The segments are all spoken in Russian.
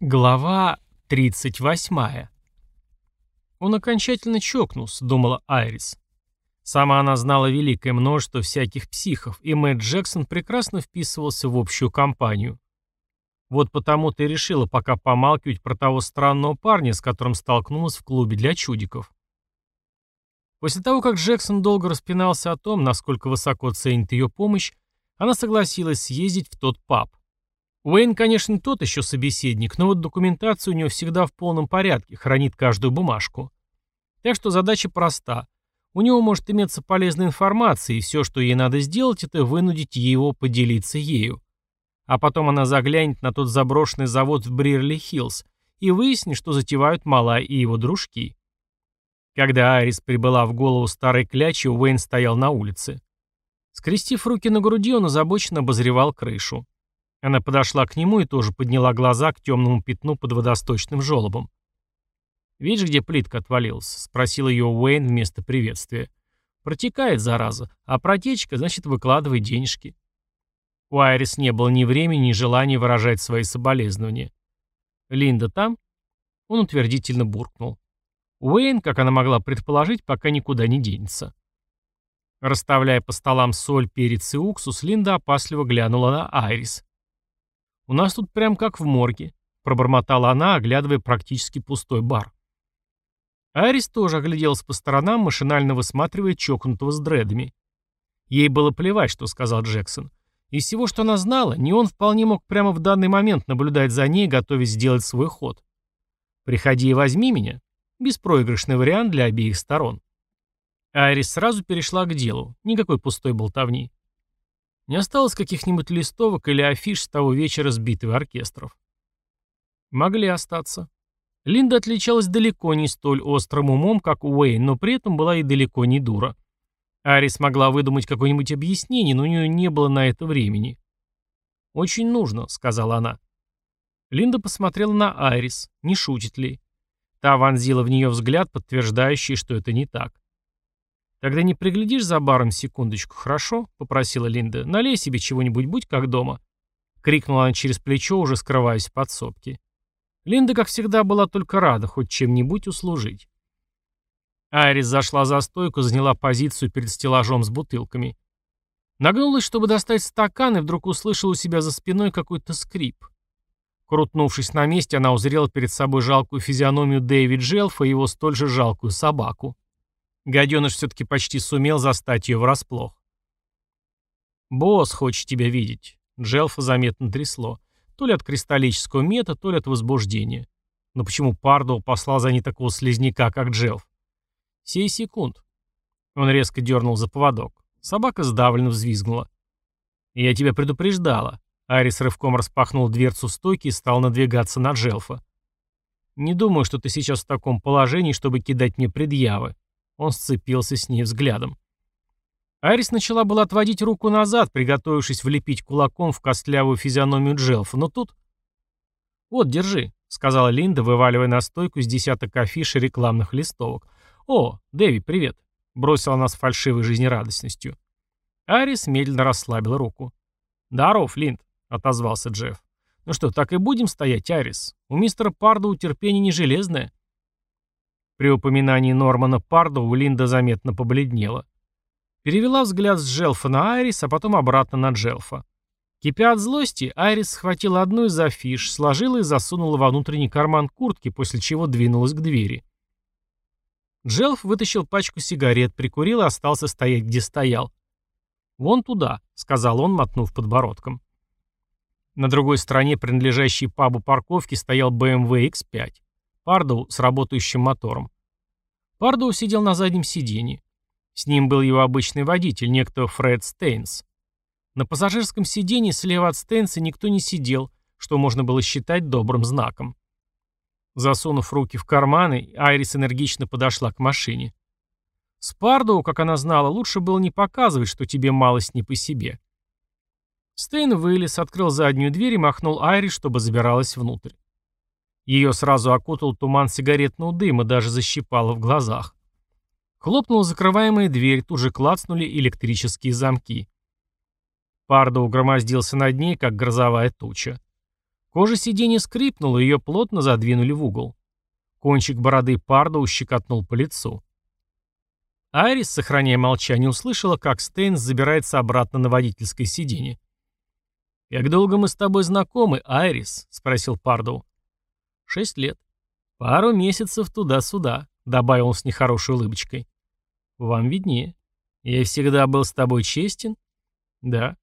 Глава 38. Он окончательно чокнулся, думала Айрис. Сама она знала великое множество всяких психов, и Мэтт Джексон прекрасно вписывался в общую компанию. Вот потому-то и решила пока помалкивать про того странного парня, с которым столкнулась в клубе для чудиков. После того, как Джексон долго распинался о том, насколько высоко ценит ее помощь, она согласилась съездить в тот паб. Уэйн, конечно, тот еще собеседник, но вот документация у него всегда в полном порядке, хранит каждую бумажку. Так что задача проста. У него может иметься полезная информация, и все, что ей надо сделать, это вынудить его поделиться ею. А потом она заглянет на тот заброшенный завод в Брирли-Хиллз и выяснит, что затевают Малай и его дружки. Когда Айрис прибыла в голову старой клячи, Уэйн стоял на улице. Скрестив руки на груди, он озабоченно обозревал крышу. Она подошла к нему и тоже подняла глаза к темному пятну под водосточным желобом. «Видишь, где плитка отвалилась?» — спросил ее Уэйн вместо приветствия. «Протекает, зараза. А протечка, значит, выкладывай денежки». У Айрис не было ни времени, ни желания выражать свои соболезнования. «Линда там?» Он утвердительно буркнул. Уэйн, как она могла предположить, пока никуда не денется. Расставляя по столам соль, перец и уксус, Линда опасливо глянула на Айрис. «У нас тут прям как в морге», — пробормотала она, оглядывая практически пустой бар. Айрис тоже огляделась по сторонам, машинально высматривая чокнутого с дредами. Ей было плевать, что сказал Джексон. Из всего, что она знала, не он вполне мог прямо в данный момент наблюдать за ней, готовясь сделать свой ход. «Приходи и возьми меня» — беспроигрышный вариант для обеих сторон. Айрис сразу перешла к делу, никакой пустой болтовни. Не осталось каких-нибудь листовок или афиш с того вечера с битвы оркестров. Могли остаться. Линда отличалась далеко не столь острым умом, как Уэйн, но при этом была и далеко не дура. Арис могла выдумать какое-нибудь объяснение, но у нее не было на это времени. «Очень нужно», — сказала она. Линда посмотрела на Айрис, не шутит ли. Та вонзила в нее взгляд, подтверждающий, что это не так. «Тогда не приглядишь за баром секундочку, хорошо?» — попросила Линда. «Налей себе чего-нибудь, будь как дома». Крикнула она через плечо, уже скрываясь в подсобке. Линда, как всегда, была только рада хоть чем-нибудь услужить. Айрис зашла за стойку, заняла позицию перед стеллажом с бутылками. Нагнулась, чтобы достать стакан, и вдруг услышала у себя за спиной какой-то скрип. Крутнувшись на месте, она узрела перед собой жалкую физиономию Дэвид Джелфа и его столь же жалкую собаку. Гаденыш все-таки почти сумел застать ее врасплох. «Босс хочет тебя видеть», — Джелфа заметно трясло. То ли от кристаллического мета, то ли от возбуждения. Но почему Пардо послал за ней такого слизняка, как Джелф? Сей секунд. Он резко дернул за поводок. Собака сдавленно взвизгнула. «Я тебя предупреждала». Арис рывком распахнул дверцу стойки и стал надвигаться на Джелфа. «Не думаю, что ты сейчас в таком положении, чтобы кидать мне предъявы», он сцепился с ней взглядом. Арис начала была отводить руку назад, приготовившись влепить кулаком в костлявую физиономию Джелфа, но тут... «Вот, держи», — сказала Линда, вываливая на стойку с десяток афиш и рекламных листовок. «О, Дэви, привет», — бросила она с фальшивой жизнерадостностью. Арис медленно расслабила руку. «Здоров, Линд», — отозвался Джефф. «Ну что, так и будем стоять, Арис? У мистера Парда терпение не железное». При упоминании Нормана Пардо Линда заметно побледнела. Перевела взгляд с Джелфа на Айрис, а потом обратно на Джелфа. Кипя от злости, Айрис схватила одну из афиш, сложила и засунула во внутренний карман куртки, после чего двинулась к двери. Джелф вытащил пачку сигарет, прикурил и остался стоять, где стоял. «Вон туда», — сказал он, мотнув подбородком. На другой стороне, принадлежащей пабу парковки, стоял BMW X5. Пардоу с работающим мотором. Пардоу сидел на заднем сиденье. С ним был его обычный водитель, некто Фред Стейнс. На пассажирском сиденье слева от Стейнса никто не сидел, что можно было считать добрым знаком. Засунув руки в карманы, Айрис энергично подошла к машине. С Пардоу, как она знала, лучше было не показывать, что тебе малость не по себе. Стейн вылез, открыл заднюю дверь и махнул Айрис, чтобы забиралась внутрь. Ее сразу окутал туман сигаретного дыма, даже защипало в глазах. Хлопнула закрываемая дверь, тут же клацнули электрические замки. Пардо угромоздился над ней, как грозовая туча. Кожа сиденья скрипнула, ее плотно задвинули в угол. Кончик бороды Парда ущекотнул по лицу. Айрис, сохраняя молчание, услышала, как Стейнс забирается обратно на водительское сиденье. «Как долго мы с тобой знакомы, Айрис?» — спросил Пардоу. «Шесть лет. Пару месяцев туда-сюда», — добавил он с нехорошей улыбочкой. «Вам виднее. Я всегда был с тобой честен?» «Да».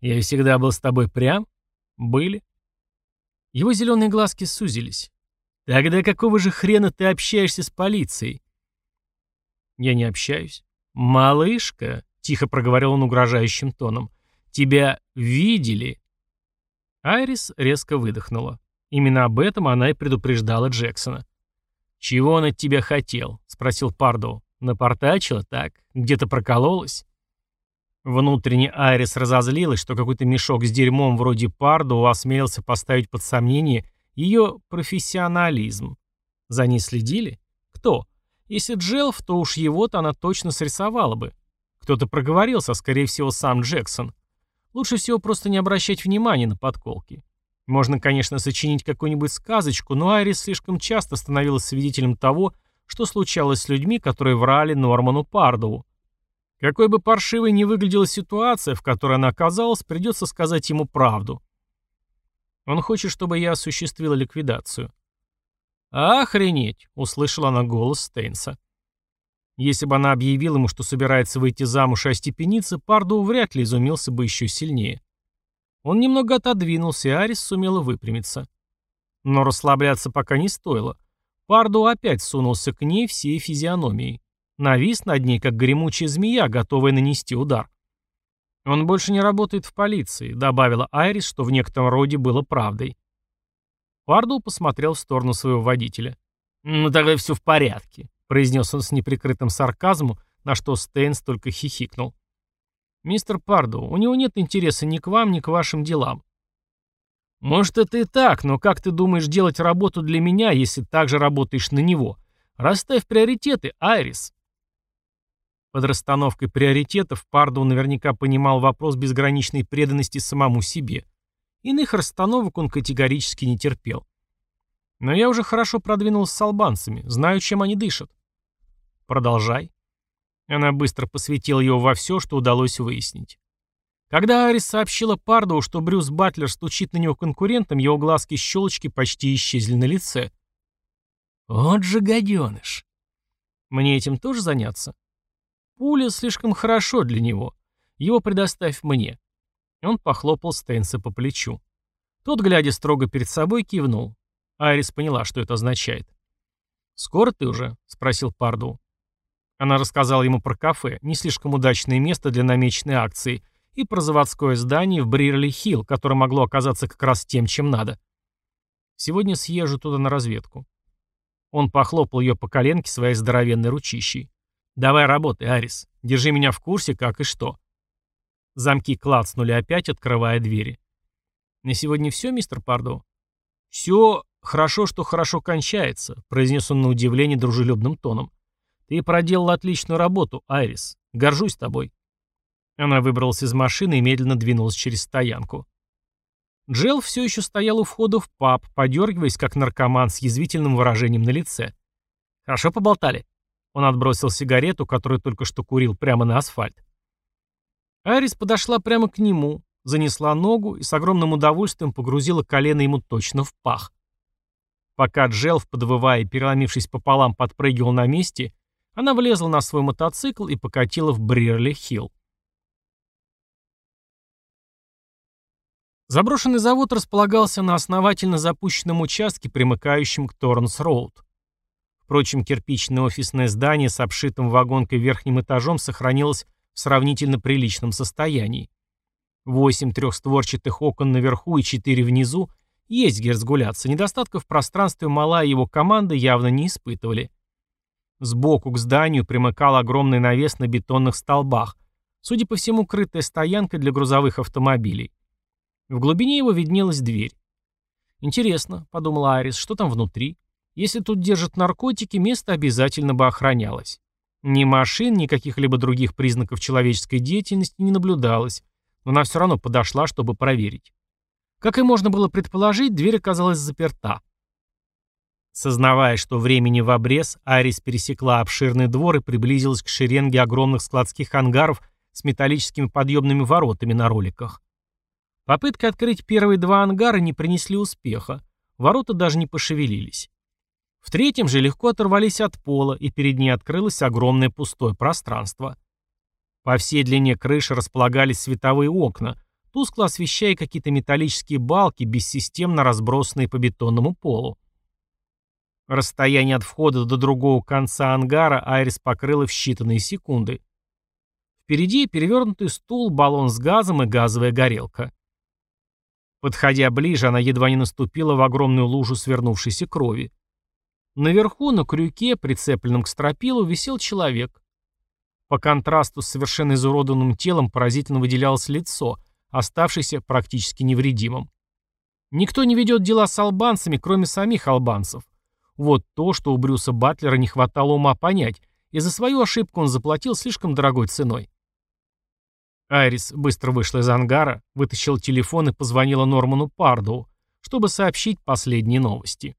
«Я всегда был с тобой прям?» «Были». Его зеленые глазки сузились. «Тогда какого же хрена ты общаешься с полицией?» «Я не общаюсь». «Малышка», — тихо проговорил он угрожающим тоном, — «тебя видели?» Айрис резко выдохнула. Именно об этом она и предупреждала Джексона. «Чего он от тебя хотел?» — спросил Пардоу. «Напортачила так? Где-то прокололась?» Внутренне Айрис разозлилась, что какой-то мешок с дерьмом вроде Пардоу осмелился поставить под сомнение ее профессионализм. За ней следили? Кто? Если Джелф, то уж его-то она точно срисовала бы. Кто-то проговорился, скорее всего, сам Джексон. Лучше всего просто не обращать внимания на подколки. Можно, конечно, сочинить какую-нибудь сказочку, но Айрис слишком часто становилась свидетелем того, что случалось с людьми, которые врали Норману Пардову. Какой бы паршивой ни выглядела ситуация, в которой она оказалась, придется сказать ему правду. Он хочет, чтобы я осуществила ликвидацию. «Охренеть!» — услышала она голос Стейнса. Если бы она объявила ему, что собирается выйти замуж и остепениться, Парду вряд ли изумился бы еще сильнее. Он немного отодвинулся, и Арис сумела выпрямиться. Но расслабляться пока не стоило. Парду опять сунулся к ней всей физиономией. Навис над ней, как гремучая змея, готовая нанести удар. «Он больше не работает в полиции», — добавила Айрис, что в некотором роде было правдой. Пардул посмотрел в сторону своего водителя. «Ну тогда все в порядке», — произнес он с неприкрытым сарказмом, на что Стейнс только хихикнул. «Мистер Пардоу, у него нет интереса ни к вам, ни к вашим делам». «Может, это и так, но как ты думаешь делать работу для меня, если так же работаешь на него? Расставь приоритеты, Айрис». Под расстановкой приоритетов Пардоу наверняка понимал вопрос безграничной преданности самому себе. Иных расстановок он категорически не терпел. Но я уже хорошо продвинулся с албанцами, знаю, чем они дышат. Продолжай. Она быстро посвятила его во все, что удалось выяснить. Когда Арис сообщила Пардову, что Брюс Батлер стучит на него конкурентом, его глазки-щелочки почти исчезли на лице. «Вот же гаденыш!» «Мне этим тоже заняться?» «Пуля слишком хорошо для него. Его предоставь мне». Он похлопал Стейнса по плечу. Тот, глядя строго перед собой, кивнул. Айрис поняла, что это означает. «Скоро ты уже?» — спросил Парду. Она рассказала ему про кафе, не слишком удачное место для намеченной акции, и про заводское здание в Брирли-Хилл, которое могло оказаться как раз тем, чем надо. Сегодня съезжу туда на разведку. Он похлопал ее по коленке своей здоровенной ручищей. «Давай работай, Арис. Держи меня в курсе, как и что». Замки клацнули опять, открывая двери. «На сегодня все, мистер Пардо?» «Все хорошо, что хорошо кончается», — произнес он на удивление дружелюбным тоном. «Ты проделал отличную работу, Айрис. Горжусь тобой». Она выбралась из машины и медленно двинулась через стоянку. Джел все еще стоял у входа в паб, подергиваясь, как наркоман с язвительным выражением на лице. «Хорошо поболтали?» Он отбросил сигарету, которую только что курил, прямо на асфальт. Айрис подошла прямо к нему, занесла ногу и с огромным удовольствием погрузила колено ему точно в пах. Пока Джелф, подвывая и переломившись пополам, подпрыгивал на месте, она влезла на свой мотоцикл и покатила в Брирли-Хилл. Заброшенный завод располагался на основательно запущенном участке, примыкающем к Торнс-Роуд. Впрочем, кирпичное офисное здание с обшитым вагонкой верхним этажом сохранилось в сравнительно приличном состоянии. Восемь трехстворчатых окон наверху и четыре внизу есть где разгуляться, недостатков в пространстве Мала и его команда явно не испытывали. Сбоку к зданию примыкал огромный навес на бетонных столбах, судя по всему, крытая стоянка для грузовых автомобилей. В глубине его виднелась дверь. «Интересно», — подумала Арис, — «что там внутри? Если тут держат наркотики, место обязательно бы охранялось. Ни машин, ни каких-либо других признаков человеческой деятельности не наблюдалось, но она все равно подошла, чтобы проверить. Как и можно было предположить, дверь оказалась заперта. Сознавая, что времени в обрез, Айрис пересекла обширный двор и приблизилась к шеренге огромных складских ангаров с металлическими подъемными воротами на роликах. Попытки открыть первые два ангара не принесли успеха, ворота даже не пошевелились. В третьем же легко оторвались от пола, и перед ней открылось огромное пустое пространство. По всей длине крыши располагались световые окна, тускло освещая какие-то металлические балки, бессистемно разбросанные по бетонному полу. Расстояние от входа до другого конца ангара Айрис покрыла в считанные секунды. Впереди перевернутый стул, баллон с газом и газовая горелка. Подходя ближе, она едва не наступила в огромную лужу свернувшейся крови. Наверху, на крюке, прицепленном к стропилу, висел человек. По контрасту с совершенно изуродованным телом поразительно выделялось лицо, оставшееся практически невредимым. Никто не ведет дела с албанцами, кроме самих албанцев. Вот то, что у Брюса Батлера не хватало ума понять, и за свою ошибку он заплатил слишком дорогой ценой. Айрис быстро вышла из ангара, вытащила телефон и позвонила Норману Пардоу, чтобы сообщить последние новости.